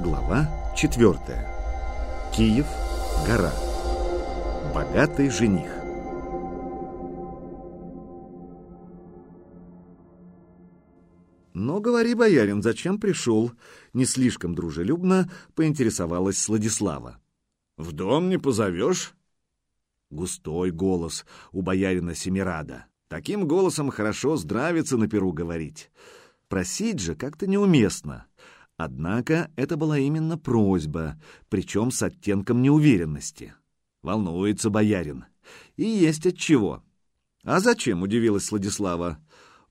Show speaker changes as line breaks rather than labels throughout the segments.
Глава 4. Киев. Гора. Богатый жених. «Ну, говори, боярин, зачем пришел?» Не слишком дружелюбно поинтересовалась Сладислава.
«В дом не позовешь?»
Густой голос у боярина Семирада. Таким голосом хорошо здравиться на перу говорить. Просить же как-то неуместно. Однако это была именно просьба, причем с оттенком неуверенности. Волнуется боярин. И есть от чего. «А зачем?» — удивилась Владислава.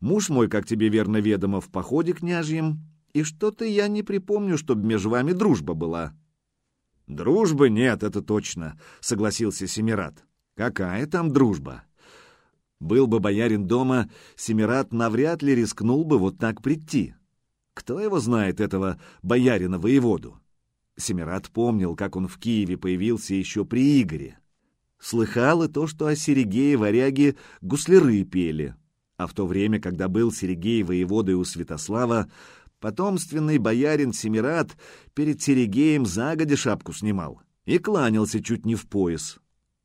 «Муж мой, как тебе верно ведомо, в походе княжьем, и что-то я не припомню, чтобы между вами дружба была». «Дружбы нет, это точно», — согласился Семират. «Какая там дружба?» Был бы боярин дома, Семират навряд ли рискнул бы вот так прийти. Кто его знает, этого боярина-воеводу? Семират помнил, как он в Киеве появился еще при Игоре. Слыхал и то, что о Серегее варяги гусляры пели. А в то время, когда был Серегей воеводой у Святослава, потомственный боярин Семират перед Серегеем загоди шапку снимал и кланялся чуть не в пояс.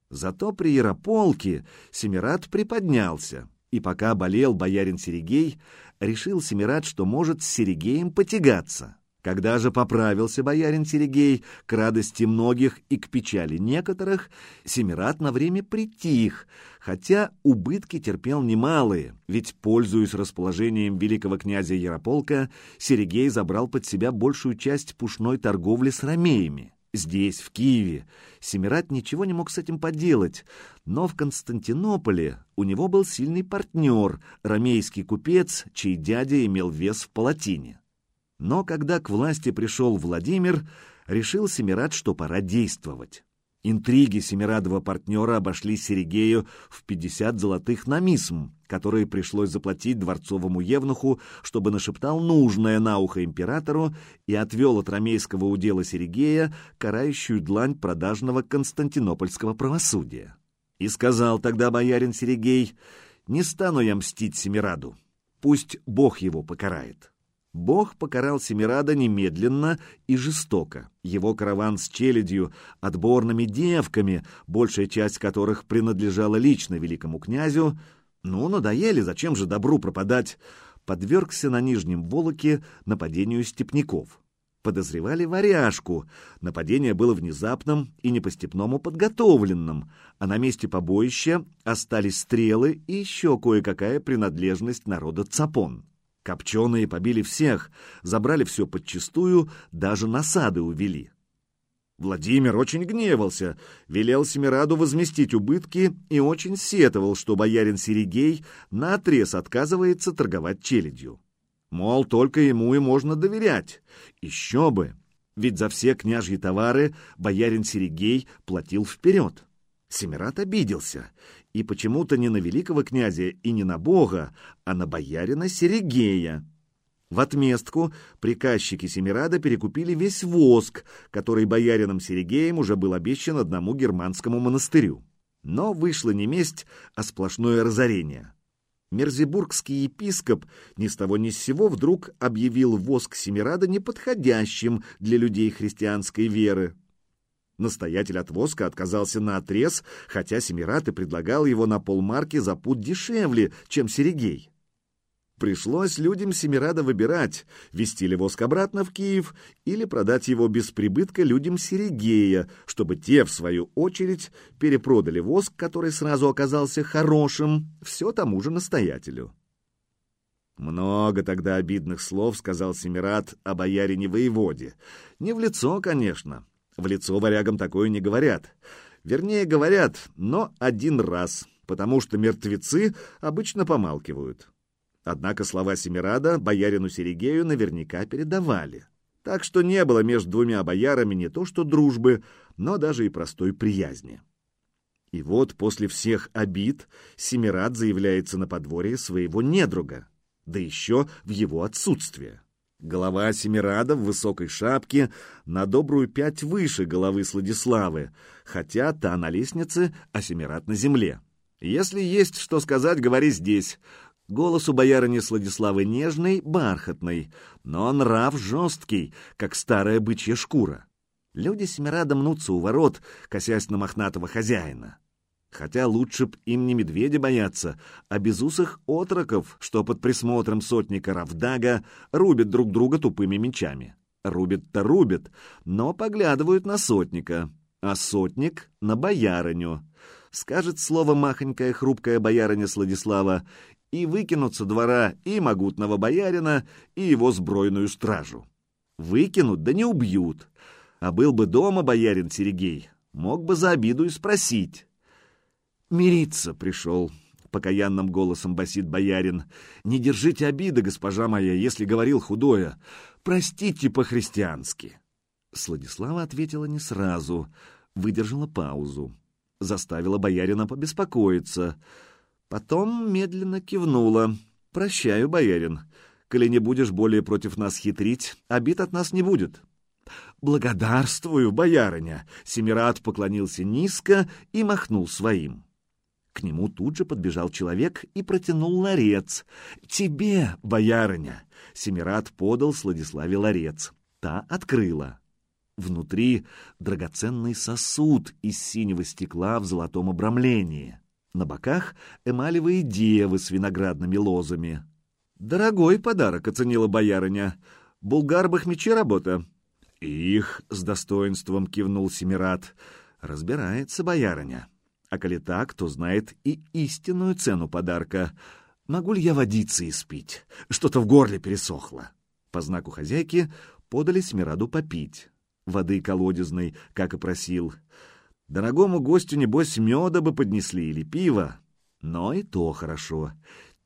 Зато при Ярополке Семират приподнялся, и пока болел боярин Серегей, решил Семират, что может с Серегеем потягаться. Когда же поправился боярин Серегей, к радости многих и к печали некоторых, Семират на время притих, хотя убытки терпел немалые, ведь, пользуясь расположением великого князя Ярополка, Серегей забрал под себя большую часть пушной торговли с ромеями. Здесь, в Киеве, Семират ничего не мог с этим поделать, но в Константинополе у него был сильный партнер, ромейский купец, чей дядя имел вес в палатине. Но когда к власти пришел Владимир, решил Семират, что пора действовать. Интриги Семирадова партнера обошли Серегею в 50 золотых на мисм, которые пришлось заплатить дворцовому евнуху, чтобы нашептал нужное на ухо императору и отвел от ромейского удела Серегея карающую длань продажного константинопольского правосудия. И сказал тогда боярин Серегей, «Не стану я мстить Семираду, пусть Бог его покарает». Бог покарал Семирада немедленно и жестоко. Его караван с челядью, отборными девками, большая часть которых принадлежала лично великому князю, ну, надоели, зачем же добру пропадать, подвергся на Нижнем Волоке нападению степняков. Подозревали варяжку. Нападение было внезапным и не по-степному подготовленным, а на месте побоища остались стрелы и еще кое-какая принадлежность народа Цапон. Копченые побили всех, забрали все подчистую, даже насады увели. Владимир очень гневался, велел Семираду возместить убытки и очень сетовал, что боярин Серегей наотрез отказывается торговать челядью. Мол, только ему и можно доверять. Еще бы! Ведь за все княжьи товары боярин Серегей платил вперед. Семират обиделся и почему-то не на великого князя и не на бога, а на боярина Серегея. В отместку приказчики Семирада перекупили весь воск, который боярином Серегеем уже был обещан одному германскому монастырю. Но вышло не месть, а сплошное разорение. Мерзебургский епископ ни с того ни с сего вдруг объявил воск Семирада неподходящим для людей христианской веры. Настоятель от воска отказался на отрез, хотя Семират и предлагал его на полмарки за пуд дешевле, чем Серегей. Пришлось людям Семирада выбирать, вести ли воск обратно в Киев или продать его без прибытка людям Серегея, чтобы те, в свою очередь, перепродали воск, который сразу оказался хорошим, все тому же настоятелю. Много тогда обидных слов сказал Семират о боярине-воеводе. Не в лицо, конечно, в лицо варягам такое не говорят. Вернее, говорят, но один раз, потому что мертвецы обычно помалкивают. Однако слова Семирада боярину Серегею наверняка передавали. Так что не было между двумя боярами не то что дружбы, но даже и простой приязни. И вот после всех обид Семирад заявляется на подворье своего недруга, да еще в его отсутствие. Голова Семирада в высокой шапке на добрую пять выше головы Сладиславы, хотя та на лестнице, а Семирад на земле. Если есть что сказать, говори здесь. Голос у боярыни Сладиславы нежный, бархатный, но нрав жесткий, как старая бычья шкура. Люди Семирада мнутся у ворот, косясь на мохнатого хозяина. Хотя лучше б им не медведя бояться, а безусых отроков, что под присмотром сотника Равдага рубят друг друга тупыми мечами. Рубят-то рубят, но поглядывают на сотника, а сотник — на боярыню. Скажет слово махонькая хрупкая боярыня Сладислава, и выкинут со двора и могутного боярина, и его сбройную стражу. Выкинут, да не убьют. А был бы дома боярин Серегей, мог бы за обиду и спросить. «Мириться пришел», — покаянным голосом басит боярин. «Не держите обиды, госпожа моя, если говорил худое. Простите по-христиански». Сладислава ответила не сразу, выдержала паузу, заставила боярина побеспокоиться — Потом медленно кивнула. «Прощаю, боярин. Коли не будешь более против нас хитрить, обид от нас не будет». «Благодарствую, боярыня!» Семират поклонился низко и махнул своим. К нему тут же подбежал человек и протянул ларец. «Тебе, боярыня!» Семират подал Сладиславе ларец. Та открыла. Внутри драгоценный сосуд из синего стекла в золотом обрамлении. На боках эмалевые девы с виноградными лозами. «Дорогой подарок», — оценила боярыня. «Булгар Бахмечи работа». «Их», — с достоинством кивнул Семират. «Разбирается боярыня. А коли так, то знает и истинную цену подарка. Могу ли я водиться и спить? Что-то в горле пересохло». По знаку хозяйки подали Семираду попить. Воды колодезной, как и просил. Дорогому гостю, небось, меда бы поднесли или пива. Но и то хорошо.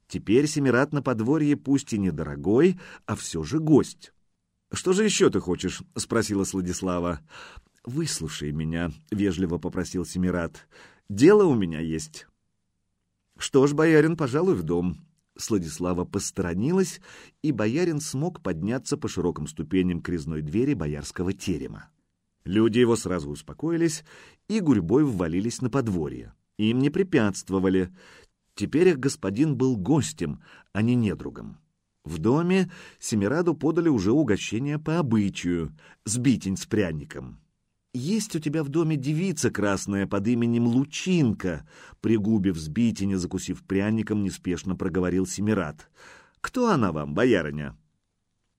Теперь Семират на подворье пусть и недорогой, а все же гость. «Что же еще ты хочешь?» — спросила Сладислава. «Выслушай меня», — вежливо попросил Семират. «Дело у меня есть». «Что ж, боярин, пожалуй, в дом». Сладислава посторонилась, и боярин смог подняться по широким ступеням к резной двери боярского терема. Люди его сразу успокоились и гурьбой ввалились на подворье. Им не препятствовали. Теперь их господин был гостем, а не недругом. В доме Семираду подали уже угощение по обычаю, сбитень с пряником. «Есть у тебя в доме девица красная под именем Лучинка», пригубив сбитень и закусив пряником, неспешно проговорил Семират. «Кто она вам, боярыня?»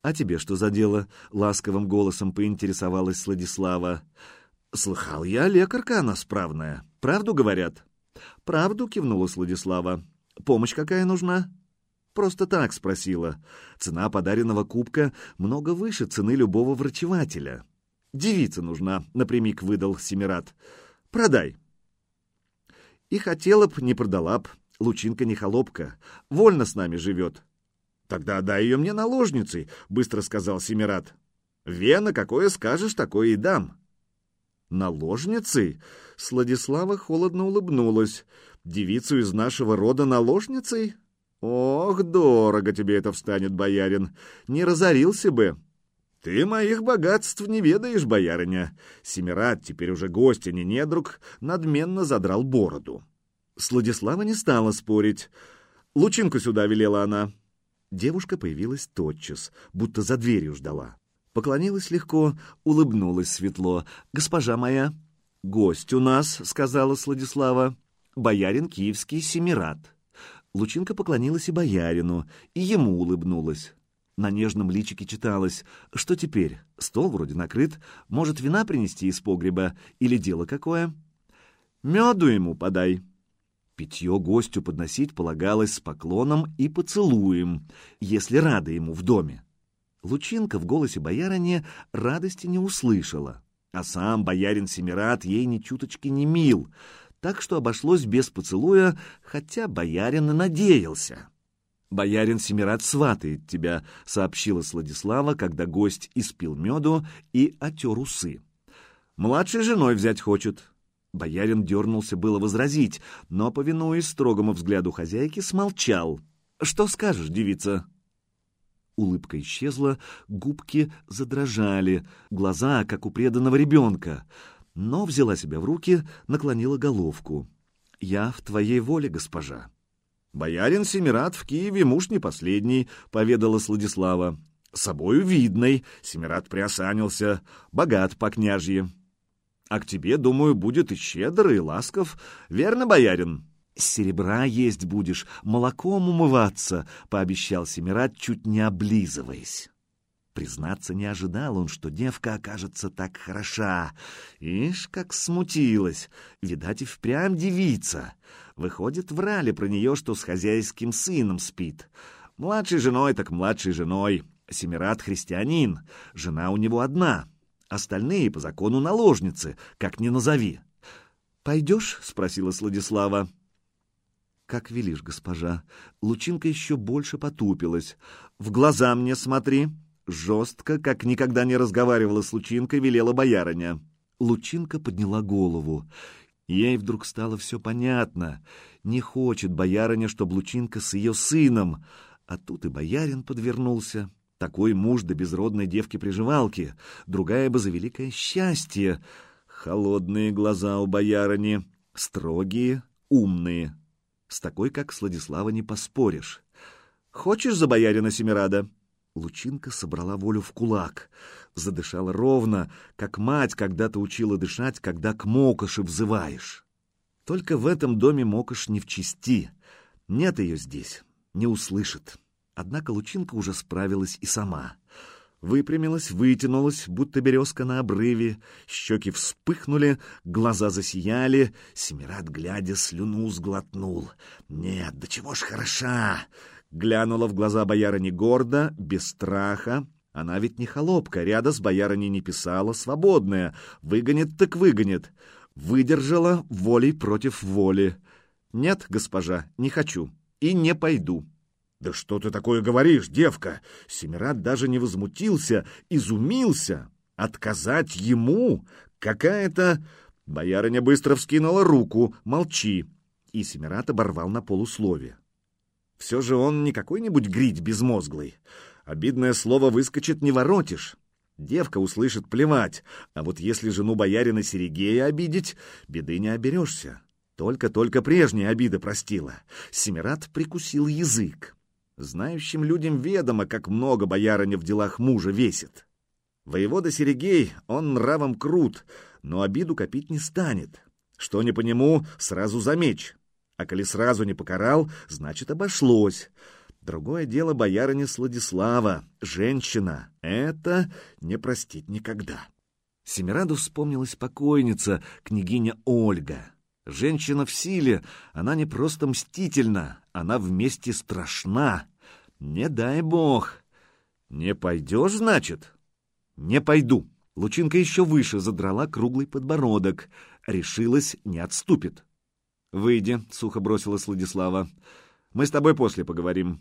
«А тебе что за дело?» — ласковым голосом поинтересовалась Сладислава. «Слыхал я, лекарка она справная. Правду говорят?» «Правду?» — кивнула Сладислава. «Помощь какая нужна?» «Просто так», — спросила. «Цена подаренного кубка много выше цены любого врачевателя». «Девица нужна», — напрямик выдал Семират. «Продай». И хотела б, не продала б. Лучинка не холопка. Вольно с нами живет. «Тогда дай ее мне наложницей», — быстро сказал Семират. «Вена, какое скажешь, такое и дам». «Наложницей?» — Сладислава холодно улыбнулась. «Девицу из нашего рода наложницей?» «Ох, дорого тебе это встанет, боярин! Не разорился бы!» «Ты моих богатств не ведаешь, боярыня!» Семират, теперь уже гость, а не недруг, надменно задрал бороду. Сладислава не стала спорить. «Лучинку сюда», — велела она. Девушка появилась тотчас, будто за дверью ждала. Поклонилась легко, улыбнулась светло. «Госпожа моя!» «Гость у нас», — сказала Сладислава. «Боярин киевский Семират». Лучинка поклонилась и боярину, и ему улыбнулась. На нежном личике читалось, что теперь, стол вроде накрыт, может вина принести из погреба или дело какое? «Меду ему подай», Питье гостю подносить полагалось с поклоном и поцелуем, если рада ему в доме. Лучинка в голосе боярыни радости не услышала, а сам боярин Семират ей ни чуточки не мил, так что обошлось без поцелуя, хотя боярин и надеялся. «Боярин Семират сватает тебя», — сообщила Сладислава, когда гость испил меду и отер усы. «Младшей женой взять хочет. Боярин дернулся было возразить, но, повинуясь строгому взгляду хозяйки, смолчал. «Что скажешь, девица?» Улыбка исчезла, губки задрожали, глаза, как у преданного ребенка. Но взяла себя в руки, наклонила головку. «Я в твоей воле, госпожа». «Боярин Семират в Киеве муж не последний», — поведала Сладислава. «Собою видный, Семират приосанился, богат по княжье. А к тебе, думаю, будет и щедр, и ласков. Верно, боярин?» «Серебра есть будешь, молоком умываться», — пообещал Семират, чуть не облизываясь. Признаться, не ожидал он, что девка окажется так хороша. Ишь, как смутилась. Видать, и впрямь девица. Выходит, врали про нее, что с хозяйским сыном спит. Младшей женой так младшей женой. Семират христианин. Жена у него одна. Остальные по закону наложницы, как ни назови. «Пойдешь?» — спросила Сладислава. «Как велишь, госпожа». Лучинка еще больше потупилась. «В глаза мне смотри». Жестко, как никогда не разговаривала с Лучинкой, велела боярыня. Лучинка подняла голову. Ей вдруг стало все понятно. Не хочет боярыня, чтобы Лучинка с ее сыном. А тут и боярин подвернулся. Такой муж до безродной девки-приживалки. Другая бы за великое счастье. Холодные глаза у боярыни. Строгие, умные. С такой, как Сладислава, не поспоришь. «Хочешь за боярина Семирада?» Лучинка собрала волю в кулак, задышала ровно, как мать когда-то учила дышать, когда к Мокоши взываешь. Только в этом доме Мокош не в чести. Нет ее здесь, не услышит. Однако Лучинка уже справилась и сама. Выпрямилась, вытянулась, будто березка на обрыве, щеки вспыхнули, глаза засияли, Семират, глядя, слюну сглотнул. «Нет, да чего ж хороша!» Глянула в глаза боярыни гордо, без страха. Она ведь не холопка, ряда с боярыней не писала, свободная. Выгонит так выгонит. Выдержала волей против воли. Нет, госпожа, не хочу и не пойду. «Да что ты такое говоришь, девка?» Семират даже не возмутился, изумился. «Отказать ему? Какая-то...» Боярыня быстро вскинула руку. «Молчи!» И Семират оборвал на полуслове. Все же он не какой-нибудь грить безмозглый. Обидное слово выскочит, не воротишь. Девка услышит плевать, а вот если жену боярина Серегея обидеть, беды не оберешься. Только-только прежняя обида простила. Семират прикусил язык. Знающим людям ведомо, как много боярыня в делах мужа весит. Воевода Серегей, он нравом крут, но обиду копить не станет. Что не по нему, сразу за меч. А коли сразу не покарал, значит, обошлось. Другое дело боярыня Сладислава, женщина. Это не простить никогда. Семираду вспомнилась покойница, княгиня Ольга. Женщина в силе, она не просто мстительна, она вместе страшна. Не дай бог. Не пойдешь, значит? Не пойду. Лучинка еще выше задрала круглый подбородок. Решилась, не отступит. «Выйди», — сухо бросила Сладислава. «Мы с тобой после поговорим».